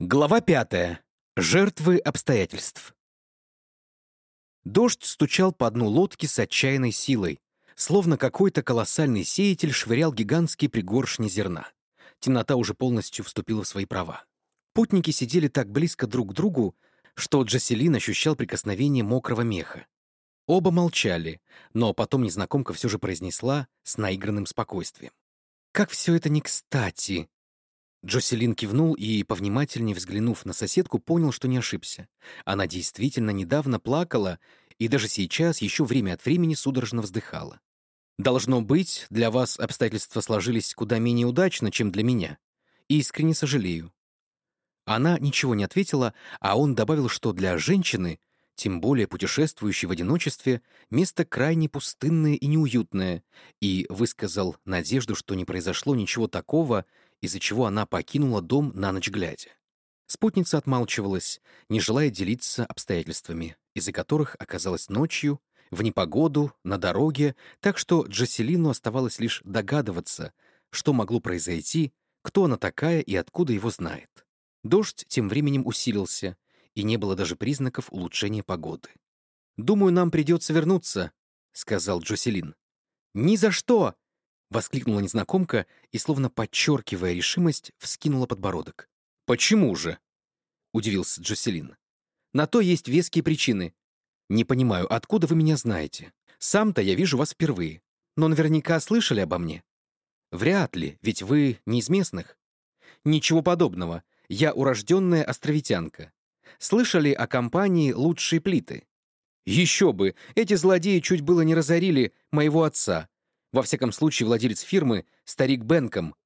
Глава пятая. Жертвы обстоятельств. Дождь стучал по дну лодки с отчаянной силой, словно какой-то колоссальный сеятель швырял гигантские пригоршни зерна. Темнота уже полностью вступила в свои права. Путники сидели так близко друг к другу, что Джаселин ощущал прикосновение мокрого меха. Оба молчали, но потом незнакомка все же произнесла с наигранным спокойствием. «Как все это не кстати!» Джоселин кивнул и, повнимательнее взглянув на соседку, понял, что не ошибся. Она действительно недавно плакала и даже сейчас еще время от времени судорожно вздыхала. «Должно быть, для вас обстоятельства сложились куда менее удачно, чем для меня. Искренне сожалею». Она ничего не ответила, а он добавил, что для женщины, тем более путешествующей в одиночестве, место крайне пустынное и неуютное, и высказал надежду, что не произошло ничего такого, из-за чего она покинула дом на ночь глядя. Спутница отмалчивалась, не желая делиться обстоятельствами, из-за которых оказалась ночью, в непогоду, на дороге, так что Джаселину оставалось лишь догадываться, что могло произойти, кто она такая и откуда его знает. Дождь тем временем усилился, и не было даже признаков улучшения погоды. «Думаю, нам придется вернуться», — сказал Джоселин. «Ни за что!» Воскликнула незнакомка и, словно подчеркивая решимость, вскинула подбородок. «Почему же?» — удивился Джоселин. «На то есть веские причины. Не понимаю, откуда вы меня знаете? Сам-то я вижу вас впервые, но наверняка слышали обо мне. Вряд ли, ведь вы не из местных. Ничего подобного. Я урожденная островитянка. Слышали о компании «Лучшие плиты»? Еще бы, эти злодеи чуть было не разорили моего отца, во всяком случае, владелец фирмы — старик Бенком.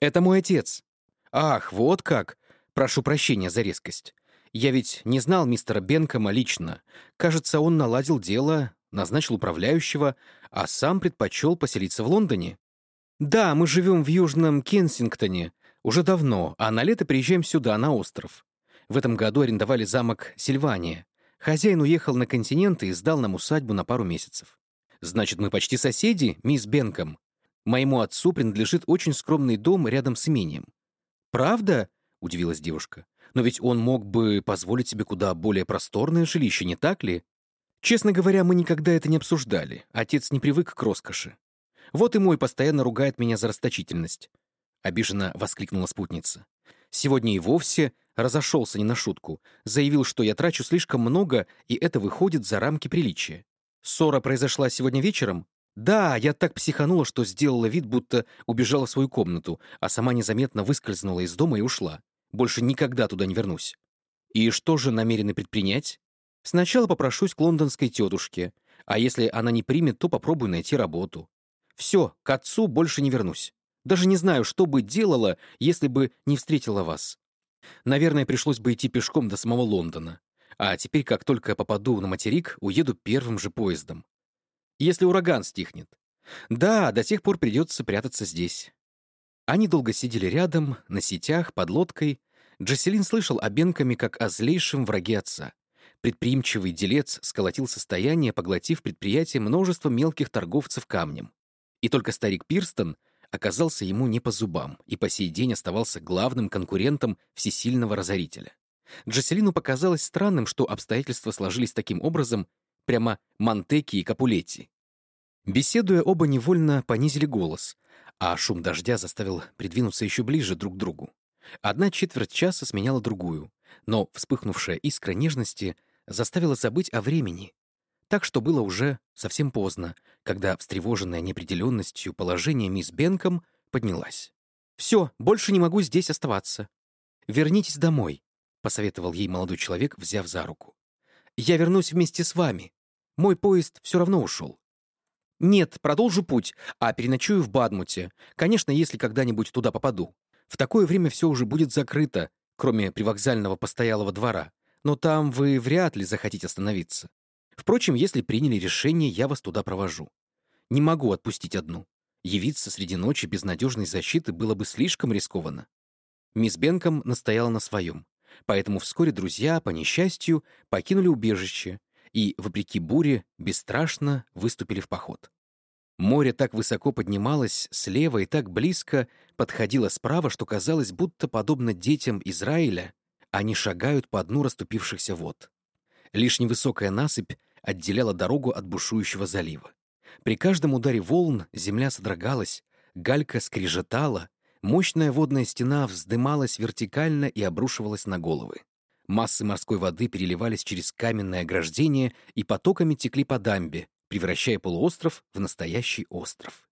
Это мой отец. Ах, вот как. Прошу прощения за резкость. Я ведь не знал мистера Бенкома лично. Кажется, он наладил дело, назначил управляющего, а сам предпочел поселиться в Лондоне. Да, мы живем в Южном Кенсингтоне уже давно, а на лето приезжаем сюда, на остров. В этом году арендовали замок Сильвания. Хозяин уехал на континент и сдал нам усадьбу на пару месяцев. Значит, мы почти соседи, мисс Бенком. Моему отцу принадлежит очень скромный дом рядом с имением. Правда? Удивилась девушка. Но ведь он мог бы позволить себе куда более просторное жилище, не так ли? Честно говоря, мы никогда это не обсуждали. Отец не привык к роскоши. Вот и мой постоянно ругает меня за расточительность. Обиженно воскликнула спутница. Сегодня и вовсе разошелся не на шутку. Заявил, что я трачу слишком много, и это выходит за рамки приличия. Ссора произошла сегодня вечером? Да, я так психанула, что сделала вид, будто убежала в свою комнату, а сама незаметно выскользнула из дома и ушла. Больше никогда туда не вернусь. И что же намерены предпринять? Сначала попрошусь к лондонской тетушке, а если она не примет, то попробую найти работу. Все, к отцу больше не вернусь. Даже не знаю, что бы делала, если бы не встретила вас. Наверное, пришлось бы идти пешком до самого Лондона. А теперь, как только попаду на материк, уеду первым же поездом. Если ураган стихнет. Да, до тех пор придется прятаться здесь. Они долго сидели рядом, на сетях, под лодкой. Джаселин слышал о Бенками как о злейшем враге отца. Предприимчивый делец сколотил состояние, поглотив предприятие множества мелких торговцев камнем. И только старик Пирстон оказался ему не по зубам и по сей день оставался главным конкурентом всесильного разорителя. Джаселину показалось странным, что обстоятельства сложились таким образом, прямо Монтеки и Капулетти. Беседуя, оба невольно понизили голос, а шум дождя заставил придвинуться еще ближе друг к другу. Одна четверть часа сменяла другую, но вспыхнувшая искра нежности заставила забыть о времени. Так что было уже совсем поздно, когда, встревоженная неопределенностью положения мисс Бенком, поднялась. «Все, больше не могу здесь оставаться. Вернитесь домой. — посоветовал ей молодой человек, взяв за руку. «Я вернусь вместе с вами. Мой поезд все равно ушел». «Нет, продолжу путь, а переночую в Бадмуте. Конечно, если когда-нибудь туда попаду. В такое время все уже будет закрыто, кроме привокзального постоялого двора. Но там вы вряд ли захотите остановиться. Впрочем, если приняли решение, я вас туда провожу. Не могу отпустить одну. Явиться среди ночи без надежной защиты было бы слишком рискованно». Мисс Бенком настояла на своем. Поэтому вскоре друзья, по несчастью, покинули убежище и, вопреки буре, бесстрашно выступили в поход. Море так высоко поднималось слева и так близко подходило справа, что казалось, будто, подобно детям Израиля, они шагают по дну расступившихся вод. Лишь невысокая насыпь отделяла дорогу от бушующего залива. При каждом ударе волн земля содрогалась, галька скрежетала, мощная водная стена вздымалась вертикально и обрушивалась на головы. Массы морской воды переливались через каменное ограждение и потоками текли по дамбе, превращая полуостров в настоящий остров.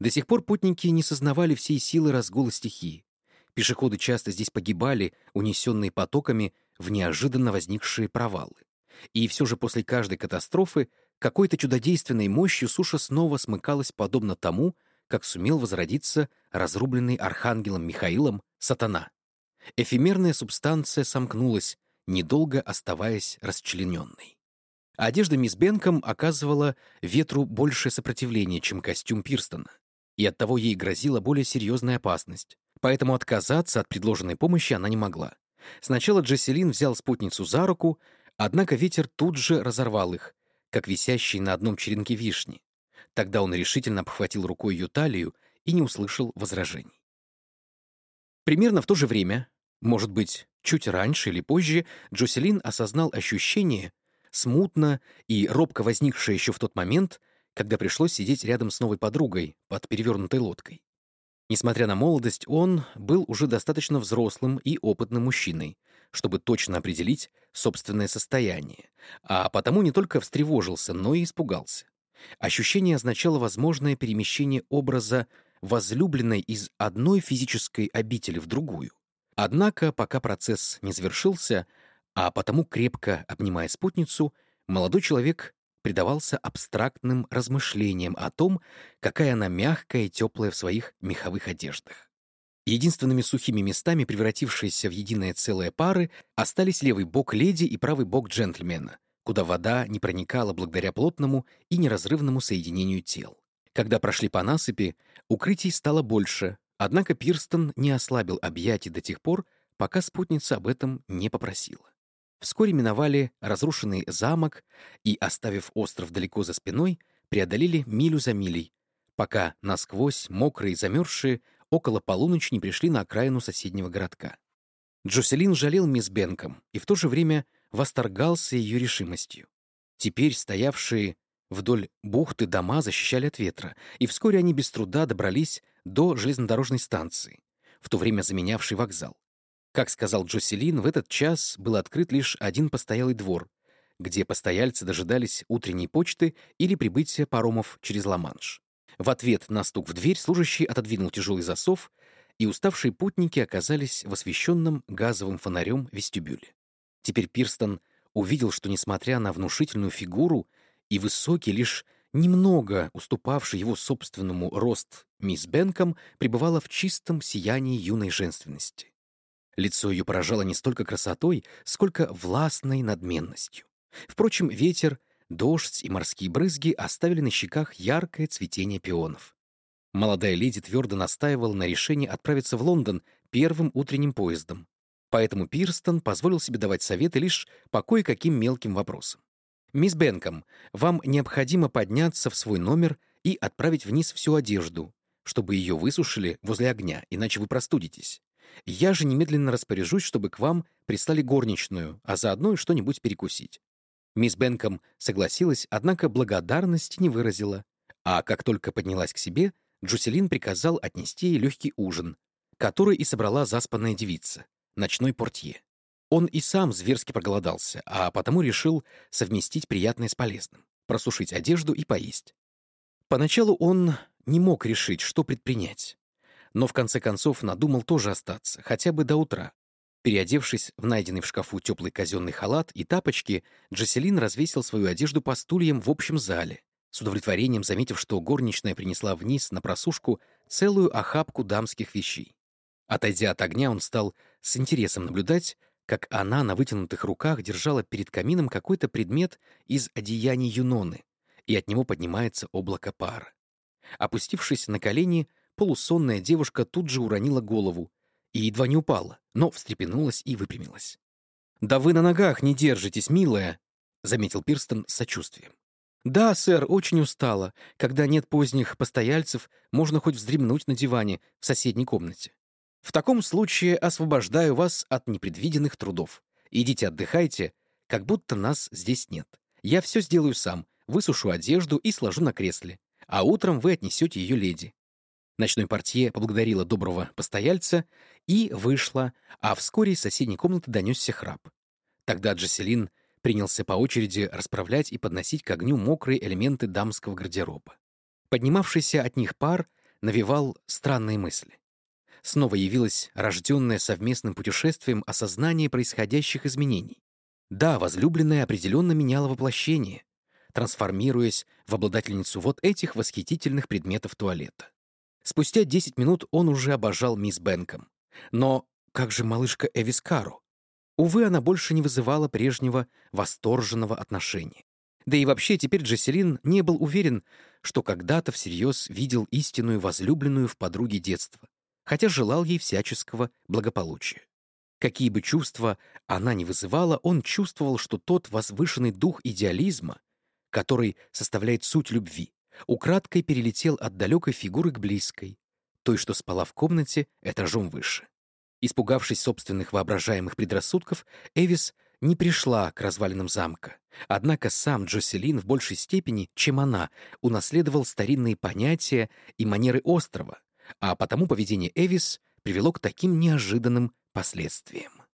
До сих пор путники не сознавали всей силы разгула стихии. Пешеходы часто здесь погибали, унесенные потоками в неожиданно возникшие провалы. И все же после каждой катастрофы какой-то чудодейственной мощью суша снова смыкалась подобно тому, как сумел возродиться разрубленный архангелом Михаилом сатана. Эфемерная субстанция сомкнулась, недолго оставаясь расчлененной. Одежда мисс Бенком оказывала ветру большее сопротивление, чем костюм Пирстона, и оттого ей грозила более серьезная опасность, поэтому отказаться от предложенной помощи она не могла. Сначала Джесселин взял спутницу за руку, однако ветер тут же разорвал их, как висящие на одном черенке вишни. Тогда он решительно обхватил рукой ее талию и не услышал возражений. Примерно в то же время, может быть, чуть раньше или позже, Джоселин осознал ощущение, смутно и робко возникшее еще в тот момент, когда пришлось сидеть рядом с новой подругой под перевернутой лодкой. Несмотря на молодость, он был уже достаточно взрослым и опытным мужчиной, чтобы точно определить собственное состояние, а потому не только встревожился, но и испугался. Ощущение означало возможное перемещение образа возлюбленной из одной физической обители в другую. Однако, пока процесс не завершился, а потому, крепко обнимая спутницу, молодой человек предавался абстрактным размышлениям о том, какая она мягкая и теплая в своих меховых одеждах. Единственными сухими местами, превратившиеся в единое целое пары, остались левый бок леди и правый бок джентльмена, куда вода не проникала благодаря плотному и неразрывному соединению тел. Когда прошли по насыпи, укрытий стало больше, однако Пирстон не ослабил объятий до тех пор, пока спутница об этом не попросила. Вскоре миновали разрушенный замок и, оставив остров далеко за спиной, преодолели милю за милей, пока насквозь, мокрые и замерзшие, около полуночи не пришли на окраину соседнего городка. Джоселин жалел мисс Бенком и в то же время восторгался ее решимостью. Теперь стоявшие вдоль бухты дома защищали от ветра, и вскоре они без труда добрались до железнодорожной станции, в то время заменявшей вокзал. Как сказал Джоселин, в этот час был открыт лишь один постоялый двор, где постояльцы дожидались утренней почты или прибытия паромов через Ла-Манш. В ответ на стук в дверь служащий отодвинул тяжелый засов, и уставшие путники оказались в освещенном газовым фонарем вестибюле. Теперь Пирстон увидел, что, несмотря на внушительную фигуру и высокий, лишь немного уступавший его собственному рост мисс Бенком, пребывала в чистом сиянии юной женственности. Лицо ее поражало не столько красотой, сколько властной надменностью. Впрочем, ветер Дождь и морские брызги оставили на щеках яркое цветение пионов. Молодая леди твердо настаивала на решении отправиться в Лондон первым утренним поездом. Поэтому Пирстон позволил себе давать советы лишь по кое-каким мелким вопросам. «Мисс Бенком, вам необходимо подняться в свой номер и отправить вниз всю одежду, чтобы ее высушили возле огня, иначе вы простудитесь. Я же немедленно распоряжусь, чтобы к вам прислали горничную, а заодно и что-нибудь перекусить. Мисс Бенком согласилась, однако благодарности не выразила. А как только поднялась к себе, Джуселин приказал отнести ей легкий ужин, который и собрала заспанная девица, ночной портье. Он и сам зверски проголодался, а потому решил совместить приятное с полезным, просушить одежду и поесть. Поначалу он не мог решить, что предпринять. Но в конце концов надумал тоже остаться, хотя бы до утра, Переодевшись в найденный в шкафу теплый казенный халат и тапочки, Джаселин развесил свою одежду по стульям в общем зале, с удовлетворением заметив, что горничная принесла вниз на просушку целую охапку дамских вещей. Отойдя от огня, он стал с интересом наблюдать, как она на вытянутых руках держала перед камином какой-то предмет из одеяний Юноны, и от него поднимается облако пара. Опустившись на колени, полусонная девушка тут же уронила голову, и едва не упала, но встрепенулась и выпрямилась. «Да вы на ногах не держитесь, милая», — заметил Пирстон с сочувствием. «Да, сэр, очень устала. Когда нет поздних постояльцев, можно хоть вздремнуть на диване в соседней комнате». В таком случае освобождаю вас от непредвиденных трудов. Идите отдыхайте, как будто нас здесь нет. Я все сделаю сам, высушу одежду и сложу на кресле. А утром вы отнесете ее леди. Ночной портье поблагодарила доброго постояльца и вышла, а вскоре из соседней комнаты донесся храп. Тогда Джаселин принялся по очереди расправлять и подносить к огню мокрые элементы дамского гардероба. Поднимавшийся от них пар навевал странные мысли. Снова явилось рожденное совместным путешествием осознание происходящих изменений. Да, возлюбленная определенно меняла воплощение, трансформируясь в обладательницу вот этих восхитительных предметов туалета. Спустя 10 минут он уже обожал мисс Бенком. Но как же малышка Эвис Кару? Увы, она больше не вызывала прежнего восторженного отношения. Да и вообще теперь Джесселин не был уверен, что когда-то всерьез видел истинную возлюбленную в подруге детства, хотя желал ей всяческого благополучия. Какие бы чувства она ни вызывала, он чувствовал, что тот возвышенный дух идеализма, который составляет суть любви, украдкой перелетел от далекой фигуры к близкой, той, что спала в комнате этажом выше. Испугавшись собственных воображаемых предрассудков, Эвис не пришла к развалинам замка. Однако сам Джоселин в большей степени, чем она, унаследовал старинные понятия и манеры острова, а потому поведение Эвис привело к таким неожиданным последствиям.